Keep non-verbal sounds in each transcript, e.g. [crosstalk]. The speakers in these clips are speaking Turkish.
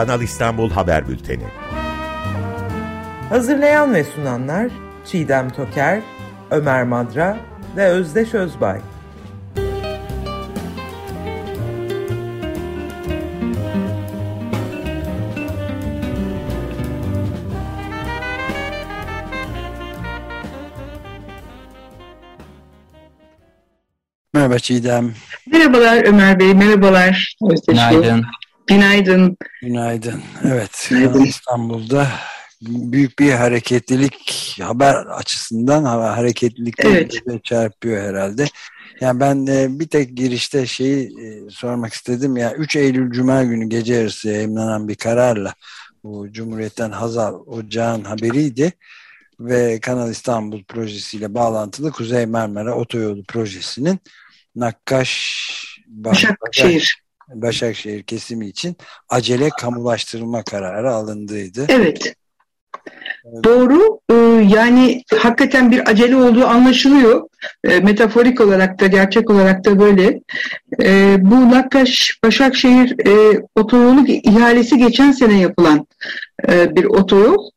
Kanal İstanbul Haber Bülteni. Hazırlayan ve sunanlar Çiğdem Toker, Ömer Madra ve Özdeş Özbay. Merhaba Çiğdem. Merhabalar Ömer Bey, merhabalar Özdeş Günaydın. Günaydın. Günaydın. Evet, Günaydın. İstanbul'da büyük bir hareketlilik haber açısından hareketlilik evet. çarpıyor herhalde. Yani ben e, bir tek girişte şeyi e, sormak istedim ya 3 Eylül Cuma günü gece yarısı yayınlanan bir kararla bu Cumhuriyet'ten Hazal Ocağın haberiydi ve Kanal İstanbul projesiyle bağlantılı Kuzey Marmara Otoyolu projesinin Nakkaş Başakşehir Başakşehir kesimi için acele kamulaştırılma kararı alındıydı. Evet. Doğru. Ee, yani hakikaten bir acele olduğu anlaşılıyor. Ee, metaforik olarak da gerçek olarak da böyle. Ee, bu Nakkaş Başakşehir e, otoyolu ihalesi geçen sene yapılan e, bir otoyol.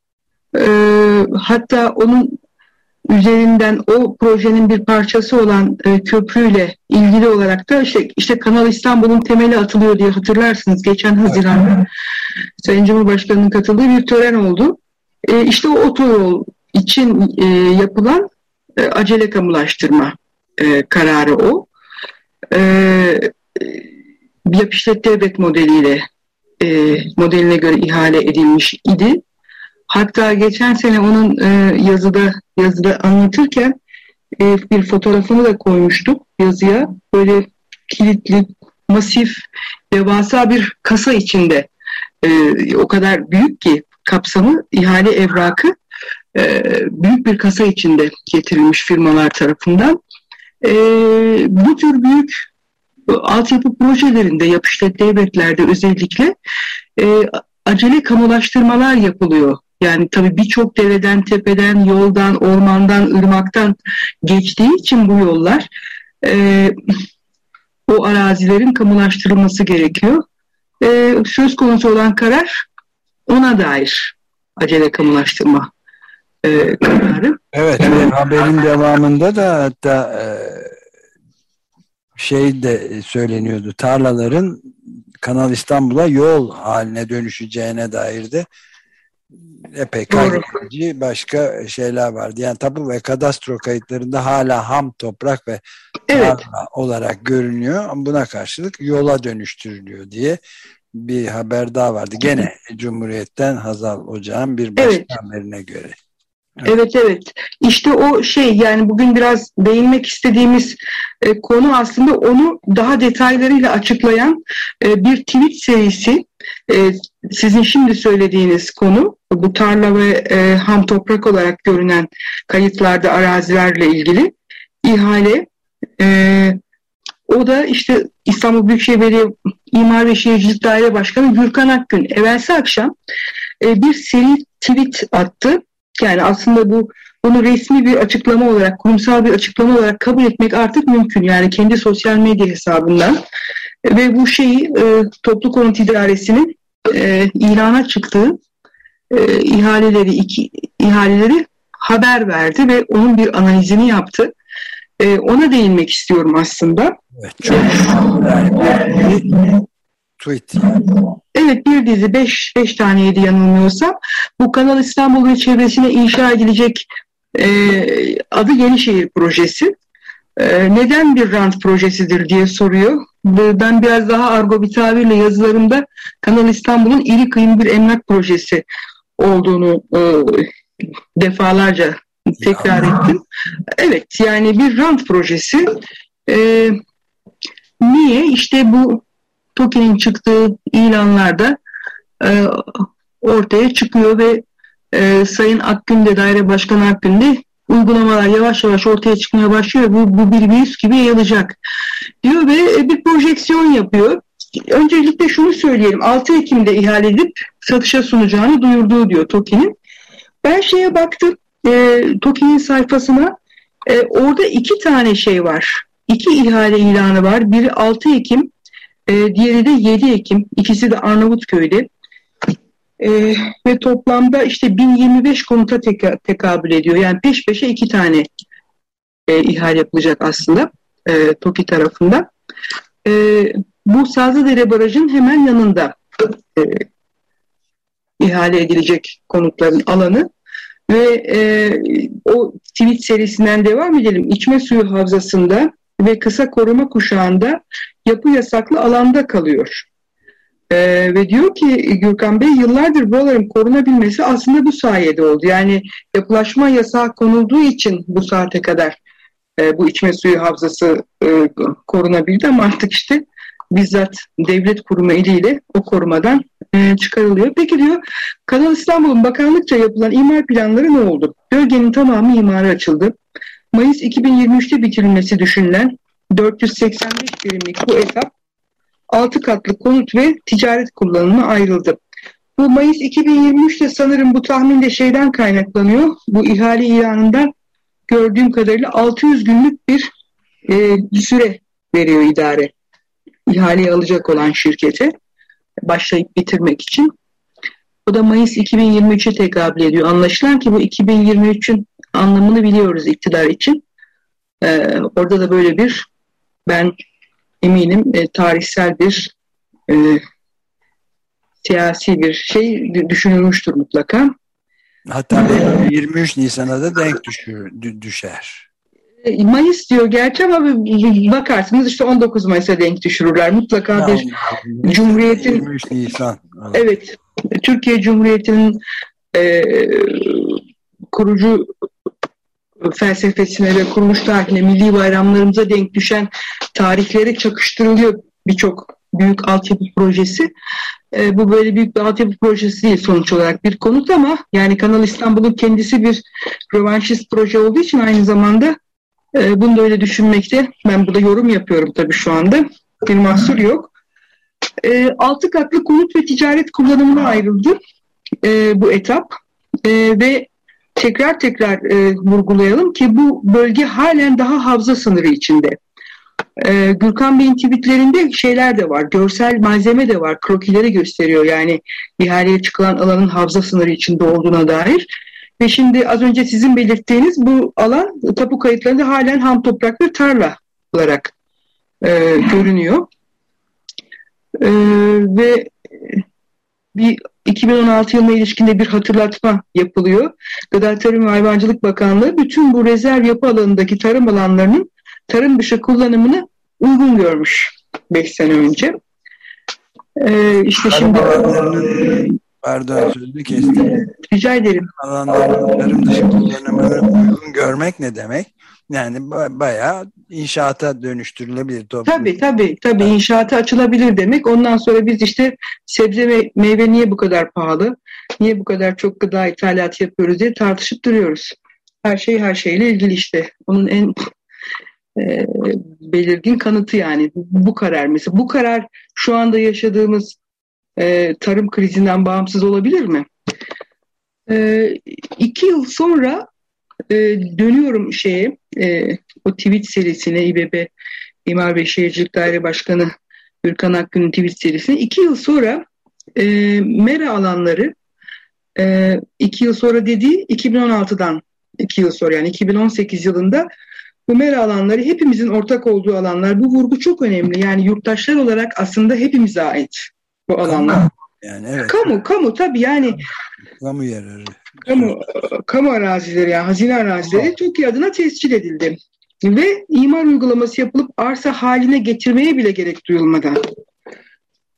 Hatta onun üzerinden o projenin bir parçası olan e, köprüyle ilgili olarak da işte, işte Kanal İstanbul'un temeli atılıyor diye hatırlarsınız. Geçen Haziran'da Sayın Cumhurbaşkanı'nın katıldığı bir tören oldu. E, işte o otoyol için e, yapılan e, acele kamulaştırma e, kararı o. E, yap işlet devlet modeliyle e, modeline göre ihale edilmiş idi. Hatta geçen sene onun e, yazıda yazıda anlatırken e, bir fotoğrafını da koymuştuk yazıya. Böyle kilitli, masif, devasa bir kasa içinde e, o kadar büyük ki kapsamı ihale evrakı e, büyük bir kasa içinde getirilmiş firmalar tarafından. E, bu tür büyük altyapı projelerinde, yapışlet devletlerde özellikle e, acele kamulaştırmalar yapılıyor. Yani tabii birçok dereden, tepeden, yoldan, ormandan, ırmaktan geçtiği için bu yollar e, o arazilerin kamulaştırılması gerekiyor. E, söz konusu olan karar ona dair acele kamulaştırma e, kararı. Evet, evet. haberin devamında da hatta e, şey de söyleniyordu. Tarlaların Kanal İstanbul'a yol haline dönüşeceğine dair de epey kaydedici başka şeyler vardı. Yani tapu ve kadastro kayıtlarında hala ham toprak ve evet. olarak görünüyor. Buna karşılık yola dönüştürülüyor diye bir haber daha vardı. Gene Cumhuriyet'ten Hazal Ocağ'ın bir başka evet. haberine göre. Evet evet. İşte o şey yani bugün biraz değinmek istediğimiz e, konu aslında onu daha detaylarıyla açıklayan e, bir tweet serisi. E, sizin şimdi söylediğiniz konu bu tarla ve e, ham toprak olarak görünen kayıtlarda arazilerle ilgili ihale. E, o da işte İstanbul Büyükşehir Belediye İmar ve Şehircilik Daire Başkanı Gürkan Akgün evvelsi akşam e, bir seri tweet attı yani aslında bu bunu resmi bir açıklama olarak, kurumsal bir açıklama olarak kabul etmek artık mümkün. Yani kendi sosyal medya hesabından ve bu şeyi e, toplu konut idaresinin e, ilana çıktığı e, ihaleleri iki ihaleleri haber verdi ve onun bir analizini yaptı. E, ona değinmek istiyorum aslında. Evet, çok tweet. Evet bir dizi beş, beş taneydi yanılmıyorsam. Bu Kanal İstanbul ve çevresine inşa edilecek e, adı Yenişehir Projesi. E, neden bir rant projesidir diye soruyor. Ben biraz daha argo bir tabirle yazılarımda Kanal İstanbul'un iri kıyım bir emlak projesi olduğunu e, defalarca tekrar ya. ettim. Evet yani bir rant projesi. E, niye? İşte bu TOKİ'nin çıktığı ilanlarda e, ortaya çıkıyor ve e, Sayın Akgün de daire başkanı Akgün de uygulamalar yavaş yavaş ortaya çıkmaya başlıyor. Bu, bu bir virüs gibi yayılacak diyor ve e, bir projeksiyon yapıyor. Öncelikle şunu söyleyelim. 6 Ekim'de ihale edip satışa sunacağını duyurduğu diyor TOKİ'nin. Ben şeye baktım. E, TOKİ'nin sayfasına. E, orada iki tane şey var. İki ihale ilanı var. Biri 6 Ekim e, diğeri de 7 Ekim. İkisi de Arnavutköy'de. E, ve toplamda işte 1025 konuta teka, tekabül ediyor. Yani peş peşe iki tane e, ihale yapılacak aslında e, TOKİ tarafından. E, bu Sazlıdere Barajı'nın hemen yanında e, ihale edilecek konutların alanı ve e, o tweet serisinden devam edelim. İçme suyu havzasında ve kısa koruma kuşağında yapı yasaklı alanda kalıyor. Ee, ve diyor ki Gürkan Bey yıllardır buraların korunabilmesi aslında bu sayede oldu. Yani yapılaşma yasağı konulduğu için bu saate kadar e, bu içme suyu havzası e, korunabildi ama artık işte bizzat devlet kurumu eliyle o korumadan e, çıkarılıyor. Peki diyor Kanal İstanbul'un bakanlıkça yapılan imar planları ne oldu? Bölgenin tamamı imara açıldı. Mayıs 2023'te bitirilmesi düşünülen 485 birimlik bu etap 6 katlı konut ve ticaret kullanımına ayrıldı. Bu Mayıs 2023'te sanırım bu tahminde şeyden kaynaklanıyor. Bu ihale ilanından gördüğüm kadarıyla 600 günlük bir e, süre veriyor idare. İhaleyi alacak olan şirkete başlayıp bitirmek için. O da Mayıs 2023'e tekabül ediyor. Anlaşılan ki bu 2023'ün anlamını biliyoruz iktidar için. Ee, orada da böyle bir ben eminim e, tarihsel bir e, siyasi bir şey düşünülmüştür mutlaka. Hatta 23 Nisan'a da denk düşür, düşer. E, Mayıs diyor gerçi ama bakarsınız işte 19 Mayıs'a denk düşürürler. Mutlaka ya, bir Cumhuriyet'in 23 Nisan. Evet. Türkiye Cumhuriyeti'nin e, kurucu felsefesine ve kuruluş tarihine, milli bayramlarımıza denk düşen tarihlere çakıştırılıyor birçok büyük altyapı projesi. E, bu böyle büyük bir altyapı projesi değil sonuç olarak bir konut ama yani Kanal İstanbul'un kendisi bir rövanşist proje olduğu için aynı zamanda e, bunu da öyle düşünmekte. Ben burada yorum yapıyorum tabii şu anda. Bir mahsur yok. E, altı katlı konut ve ticaret kullanımına ayrıldı e, bu etap. E, ve tekrar tekrar e, vurgulayalım ki bu bölge halen daha havza sınırı içinde. E, Gürkan Bey'in tweetlerinde şeyler de var, görsel malzeme de var, krokileri gösteriyor yani ihaleye çıkılan alanın havza sınırı içinde olduğuna dair. Ve şimdi az önce sizin belirttiğiniz bu alan tapu kayıtlarında halen ham toprak ve tarla olarak e, görünüyor. E, ve bir 2016 yılına ilişkinde bir hatırlatma yapılıyor. Gıda Tarım ve Hayvancılık Bakanlığı bütün bu rezerv yapı alanındaki tarım alanlarının tarım dışı kullanımını uygun görmüş 5 sene önce. Ee, işte şimdi Pardon sözünü kestim. Rica ederim. Alanların tarım dışı kullanımını uygun görmek ne demek? Yani bayağı inşaata dönüştürülebilir. Toplum. Tabii tabii tabii inşaata açılabilir demek. Ondan sonra biz işte sebze ve meyve niye bu kadar pahalı? Niye bu kadar çok gıda ithalat yapıyoruz diye tartışıp duruyoruz. Her şey her şeyle ilgili işte. Onun en e, belirgin kanıtı yani bu karar mesela. Bu karar şu anda yaşadığımız e, tarım krizinden bağımsız olabilir mi? E, iki yıl sonra e, dönüyorum şeye e, o tweet serisine İBB İmar ve Şehircilik Daire Başkanı Gürkan Akgün'ün tweet serisine iki yıl sonra e, mera alanları e, iki yıl sonra dediği 2016'dan iki yıl sonra yani 2018 yılında bu mera alanları hepimizin ortak olduğu alanlar. Bu vurgu çok önemli. Yani yurttaşlar olarak aslında hepimize ait bu alanlar. Yani evet. Kamu, kamu tabii yani. Kamu yerleri. Kamu, kamu arazileri yani hazine arazileri Türkiye adına tescil edildi. Ve imar uygulaması yapılıp arsa haline getirmeye bile gerek duyulmadan.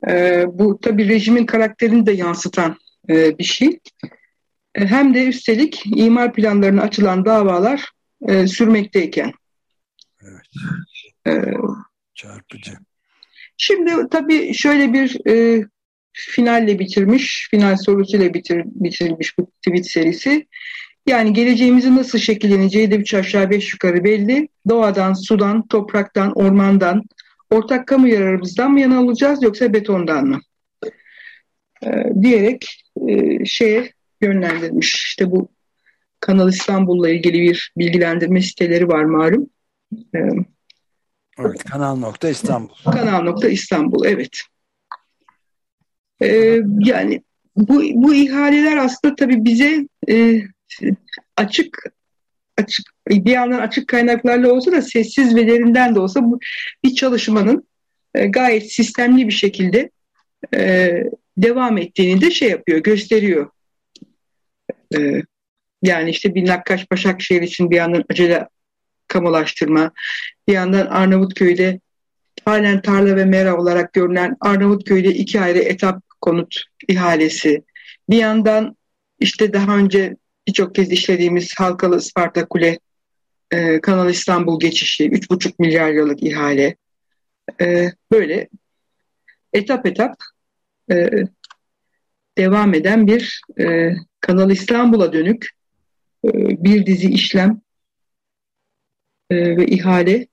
Ee, bu tabii rejimin karakterini de yansıtan e, bir şey. E, hem de üstelik imar planlarına açılan davalar e, sürmekteyken. Evet. Ee, Çarpıcı. Şimdi tabii şöyle bir e, finalle bitirmiş, final sorusuyla bitir, bitirilmiş bu tweet serisi. Yani geleceğimizin nasıl şekilleneceği de üç aşağı beş yukarı belli. Doğadan, sudan, topraktan, ormandan, ortak kamu yararımızdan mı yana olacağız yoksa betondan mı? Ee, diyerek e, şeye yönlendirmiş. İşte bu Kanal İstanbul'la ilgili bir bilgilendirme siteleri var malum. Ee, evet, Kanal nokta İstanbul. Kanal nokta İstanbul, evet. Ee, yani bu, bu ihaleler aslında tabii bize e, açık açık bir yandan açık kaynaklarla olsa da sessiz ve derinden de olsa bu bir çalışmanın e, gayet sistemli bir şekilde e, devam ettiğini de şey yapıyor, gösteriyor. E, yani işte bir Nakkaş Başakşehir için bir yandan acele kamulaştırma, bir yandan Arnavutköy'de halen tarla ve mera olarak görünen Arnavutköy'de iki ayrı etap konut ihalesi, bir yandan işte daha önce birçok kez işlediğimiz Halkalı Isparta Kule e, Kanal İstanbul geçişi 3,5 milyar liralık ihale. E, böyle etap etap e, devam eden bir e, Kanal İstanbul'a dönük e, bir dizi işlem e, ve ihale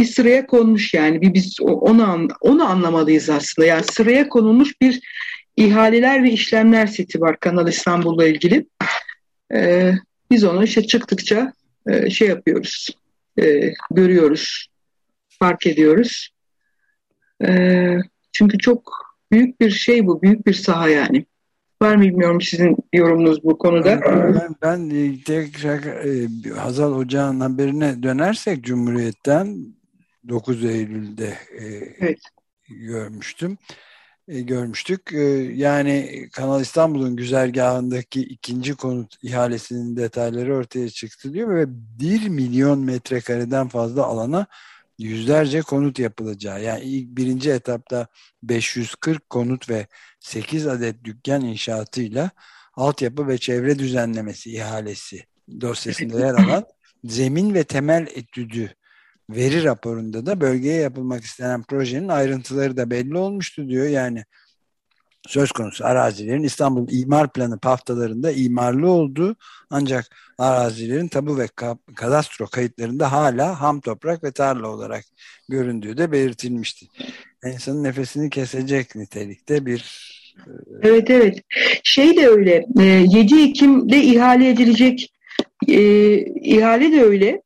bir sıraya konmuş yani bir biz onu onu anlamalıyız aslında yani sıraya konulmuş bir ihaleler ve işlemler seti var Kanal İstanbul'la ilgili. E, biz onu işte çıktıkça e, şey yapıyoruz, e, görüyoruz, fark ediyoruz. E, çünkü çok büyük bir şey bu, büyük bir saha yani. Var mı bilmiyorum sizin yorumunuz bu konuda? Ben, ben tekrar e, Hazal Ocağı'nın haberine dönersek Cumhuriyet'ten 9 Eylül'de e, evet. görmüştüm e, görmüştük. E, yani Kanal İstanbul'un güzergahındaki ikinci konut ihalesinin detayları ortaya çıktı diyor ve 1 milyon metrekareden fazla alana yüzlerce konut yapılacağı. Yani ilk birinci etapta 540 konut ve 8 adet dükkan inşaatıyla altyapı ve çevre düzenlemesi ihalesi dosyasında yer alan zemin ve temel etüdü veri raporunda da bölgeye yapılmak istenen projenin ayrıntıları da belli olmuştu diyor. Yani söz konusu arazilerin İstanbul imar planı haftalarında imarlı olduğu ancak arazilerin tabu ve kadastro kayıtlarında hala ham toprak ve tarla olarak göründüğü de belirtilmişti. İnsanın nefesini kesecek nitelikte bir e, Evet evet. Şey de öyle. 7 e, Ekim'de ihale edilecek e, ihale de öyle.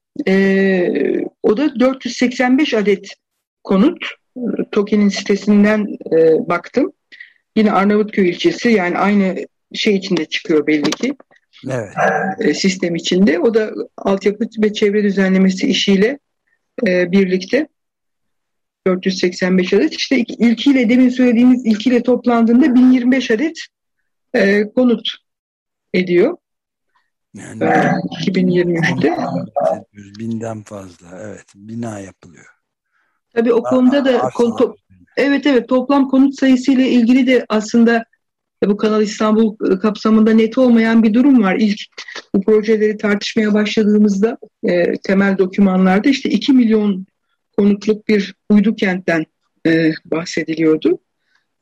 E, o da 485 adet konut. TOKİ'nin sitesinden e, baktım. Yine Arnavutköy ilçesi yani aynı şey içinde çıkıyor belli ki. Evet. E, sistem içinde. O da altyapı ve çevre düzenlemesi işiyle e, birlikte 485 adet. İşte ilkiyle demin söylediğimiz ilkiyle toplandığında 1025 adet e, konut ediyor. Yani 2023'te. Binden fazla evet bina yapılıyor. Tabii o konuda da konu, evet evet toplam konut sayısı ile ilgili de aslında bu Kanal İstanbul e, kapsamında net olmayan bir durum var. İlk bu projeleri tartışmaya başladığımızda e, temel dokümanlarda işte 2 milyon konutluk bir uydu kentten e, bahsediliyordu.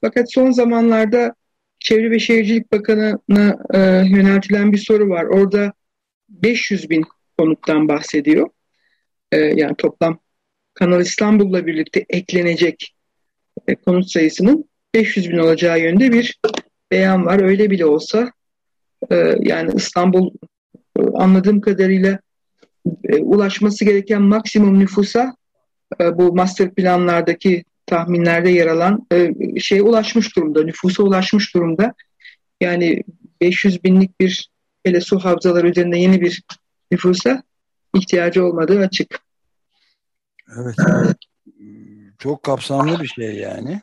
Fakat son zamanlarda Çevre ve Şehircilik Bakanı'na e, yöneltilen bir soru var. Orada 500 bin konuttan bahsediyor. E, yani toplam Kanal İstanbul'la birlikte eklenecek e, konut sayısının 500 bin olacağı yönde bir beyan var. Öyle bile olsa e, yani İstanbul e, anladığım kadarıyla e, ulaşması gereken maksimum nüfusa e, bu master planlardaki tahminlerde yer alan e, şeye ulaşmış durumda, nüfusa ulaşmış durumda. Yani 500 binlik bir hele su havzaları üzerinde yeni bir nüfusa ihtiyacı olmadığı açık. Evet. Çok kapsamlı bir şey yani.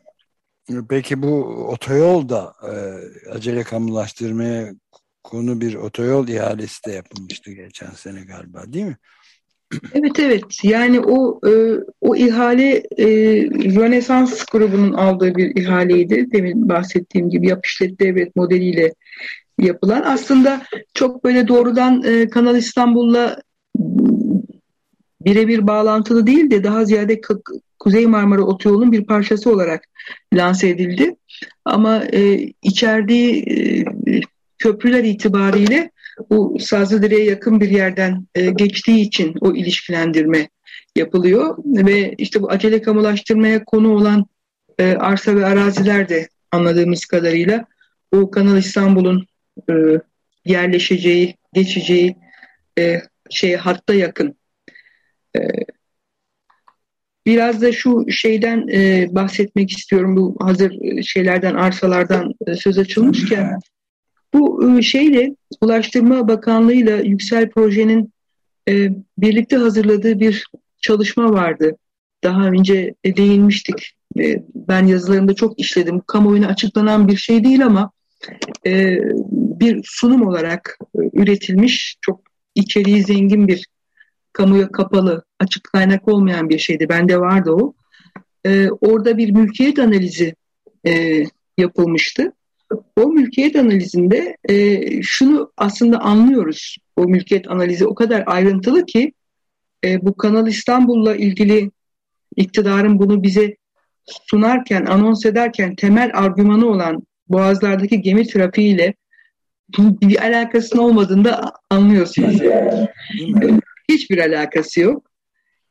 Peki bu otoyol da e, acele kamulaştırmaya konu bir otoyol ihalesi de yapılmıştı geçen sene galiba değil mi? Evet evet yani o e, o ihale e, Rönesans grubunun aldığı bir ihaleydi. Demin bahsettiğim gibi yap işlet devlet modeliyle yapılan. Aslında çok böyle doğrudan e, Kanal İstanbul'la birebir bağlantılı değil de daha ziyade Kuzey Marmara Otoyolu'nun bir parçası olarak lanse edildi. Ama e, içerdiği e, köprüler itibariyle bu Sazlıdere'ye yakın bir yerden e, geçtiği için o ilişkilendirme yapılıyor ve işte bu acele kamulaştırmaya konu olan e, arsa ve araziler de anladığımız kadarıyla o Kanal İstanbul'un e, yerleşeceği, geçeceği e, şeye hatta yakın e, biraz da şu şeyden e, bahsetmek istiyorum. Bu hazır e, şeylerden, arsalardan e, söz açılmışken. Bu e, şeyle Ulaştırma Bakanlığı'yla Yüksel Proje'nin e, birlikte hazırladığı bir çalışma vardı. Daha önce değinmiştik. E, ben yazılarımda çok işledim. Kamuoyuna açıklanan bir şey değil ama bir sunum olarak üretilmiş çok içeriği zengin bir kamuya kapalı, açık kaynak olmayan bir şeydi. Bende vardı o. Orada bir mülkiyet analizi yapılmıştı. O mülkiyet analizinde e, şunu aslında anlıyoruz. O mülkiyet analizi o kadar ayrıntılı ki e, bu Kanal İstanbul'la ilgili iktidarın bunu bize sunarken, anons ederken temel argümanı olan boğazlardaki gemi trafiğiyle bir alakasının olmadığını da anlıyorsunuz. Hiçbir alakası yok.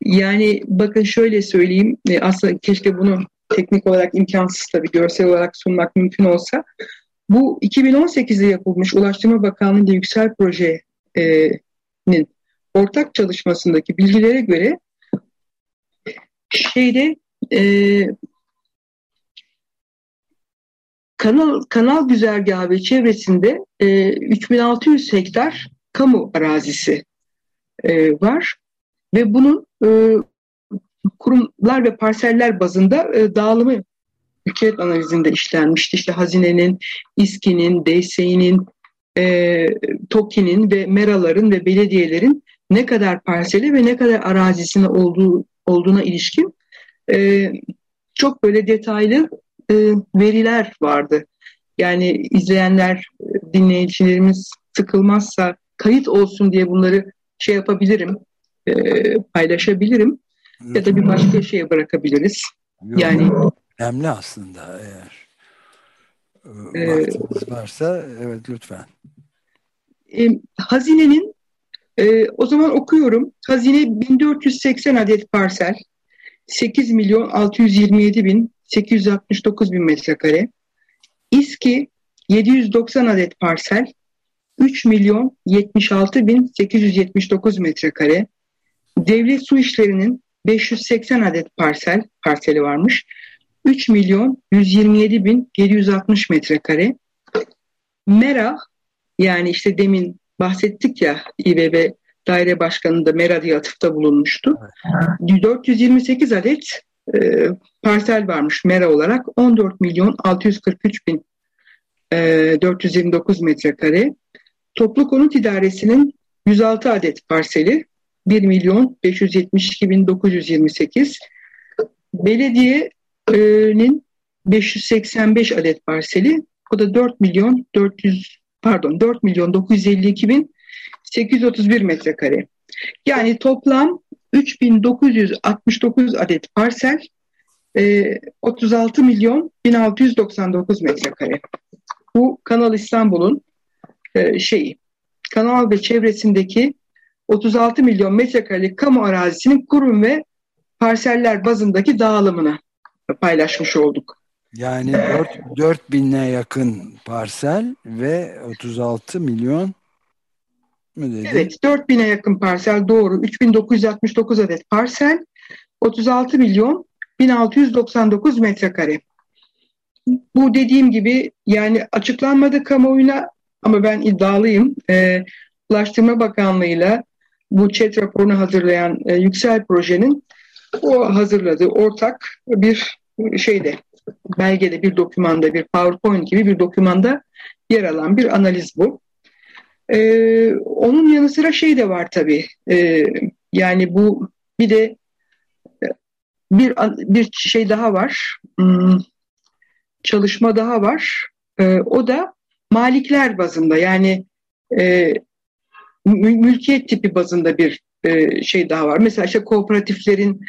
Yani bakın şöyle söyleyeyim, e, aslında keşke bunu teknik olarak imkansız tabii görsel olarak sunmak mümkün olsa. Bu 2018'de yapılmış Ulaştırma Bakanlığı Yüksel Proje'nin ortak çalışmasındaki bilgilere göre şeyde e, kanal kanal güzergahı ve çevresinde e, 3600 hektar kamu arazisi e, var ve bunun e, kurumlar ve parseller bazında e, dağılımı ülke analizinde işlenmişti. İşte hazinenin, İSKİ'nin, DSİ'nin, e, TOKİ'nin ve MERA'ların ve belediyelerin ne kadar parseli ve ne kadar arazisine olduğu olduğuna ilişkin e, çok böyle detaylı e, veriler vardı. Yani izleyenler, dinleyicilerimiz sıkılmazsa kayıt olsun diye bunları şey yapabilirim, e, paylaşabilirim ya da bir başka şeye bırakabiliriz. Yok, yani önemli aslında eğer e, vaktiniz varsa evet lütfen. E, hazinenin e, o zaman okuyorum. Hazine 1480 adet parsel, 8 milyon 627 bin 869 bin metrekare. İSKİ 790 adet parsel, 3 milyon 76 bin 879 metrekare. Devlet su işlerinin 580 adet parsel, parseli varmış. 3 milyon 127 bin 760 metrekare. Mera yani işte demin bahsettik ya İBB daire başkanı da Mera diye atıfta bulunmuştu. 428 adet e, parsel varmış Mera olarak. 14 milyon 643 bin e, 429 metrekare. Toplu Konut İdaresi'nin 106 adet parseli 1 milyon 572 bin 928. Belediyenin 585 adet parseli o da 4 milyon 400 pardon 4 milyon 952 bin 831 metrekare. Yani toplam 3969 adet parsel, 36 e, milyon 1699 metrekare. Bu Kanal İstanbul'un e, şeyi, kanal ve çevresindeki 36 milyon metrekarelik kamu arazisinin kurum ve parseller bazındaki dağılımını paylaşmış olduk. Yani 4, 4 bin'e yakın parsel ve 36 milyon mi dedi? Evet 4000'e yakın parsel doğru. 3969 adet parsel 36 milyon 1699 metrekare. Bu dediğim gibi yani açıklanmadı kamuoyuna ama ben iddialıyım. E, Ulaştırma Bakanlığı'yla bu ÇED raporunu hazırlayan e, Yüksel Proje'nin o hazırladığı ortak bir şeyde belgede bir dokümanda bir PowerPoint gibi bir dokümanda yer alan bir analiz bu. Ee, onun yanı sıra şey de var tabii. Ee, yani bu bir de e, bir bir şey daha var. Hmm, çalışma daha var. Ee, o da malikler bazında yani e, mülkiyet tipi bazında bir e, şey daha var. Mesela işte kooperatiflerin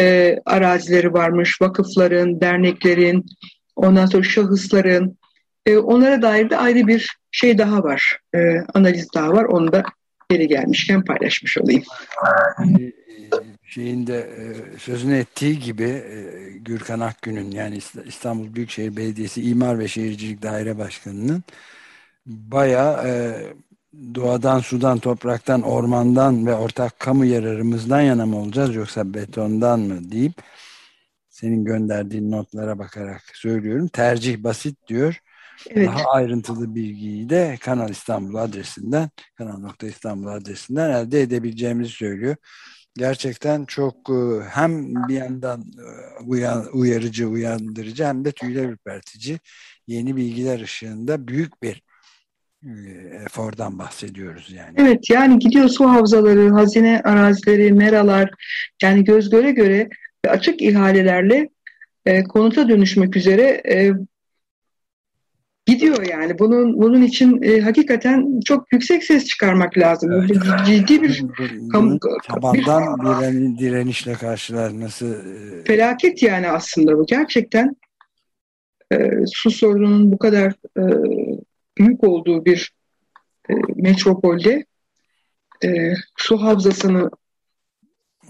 e, arazileri varmış, vakıfların, derneklerin, ondan sonra şahısların, e, onlara dair de ayrı bir şey daha var, analiz daha var. Onu da geri gelmişken paylaşmış olayım. E, şeyin de e, sözünü ettiği gibi Gürkan Akgün'ün yani İstanbul Büyükşehir Belediyesi İmar ve Şehircilik Daire Başkanı'nın bayağı doğadan, sudan, topraktan, ormandan ve ortak kamu yararımızdan yana mı olacağız yoksa betondan mı deyip senin gönderdiğin notlara bakarak söylüyorum. Tercih basit diyor. Evet. Daha ayrıntılı bilgiyi de Kanal İstanbul adresinden, kanal.istanbul adresinden elde edebileceğimizi söylüyor. Gerçekten çok e, hem bir yandan e, uyarıcı, uyandırıcı hem de tüyler ürpertici yeni bilgiler ışığında büyük bir efordan bahsediyoruz yani. Evet yani gidiyor su havzaları, hazine arazileri, meralar yani göz göre göre açık ihalelerle e, konuta dönüşmek üzere e, gidiyor yani. Bunun bunun için e, hakikaten çok yüksek ses çıkarmak lazım. Evet. Ciddi [laughs] bir kam, tabandan bir direnişle karşılanması e, felaket yani aslında bu gerçekten e, su sorununun bu kadar e, büyük olduğu bir e, metropolde e, su havzasını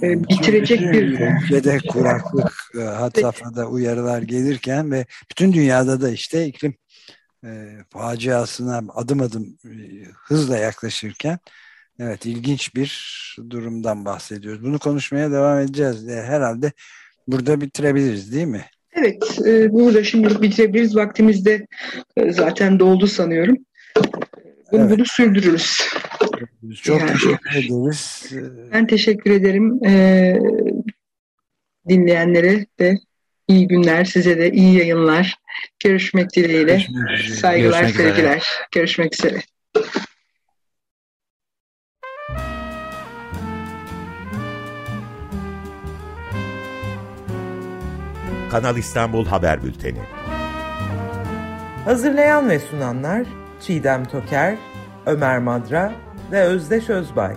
e, bitirecek bir ülkede kuraklık e, hat safhada uyarılar gelirken ve bütün dünyada da işte iklim e, faciasına adım adım e, hızla yaklaşırken evet ilginç bir durumdan bahsediyoruz. Bunu konuşmaya devam edeceğiz. E, herhalde burada bitirebiliriz değil mi? Evet, e, burada şimdi bitirebiliriz. Vaktimiz de e, zaten doldu sanıyorum. Bunu, evet. bunu sürdürürüz. Çok yani. teşekkür ederiz. Ben teşekkür ederim. E, dinleyenlere de iyi günler, size de iyi yayınlar. Görüşmek dileğiyle. Görüşmek Saygılar, sevgiler. Görüşmek üzere. Kanal İstanbul Haber Bülteni. Hazırlayan ve sunanlar Çiğdem Toker, Ömer Madra ve Özdeş Özbay.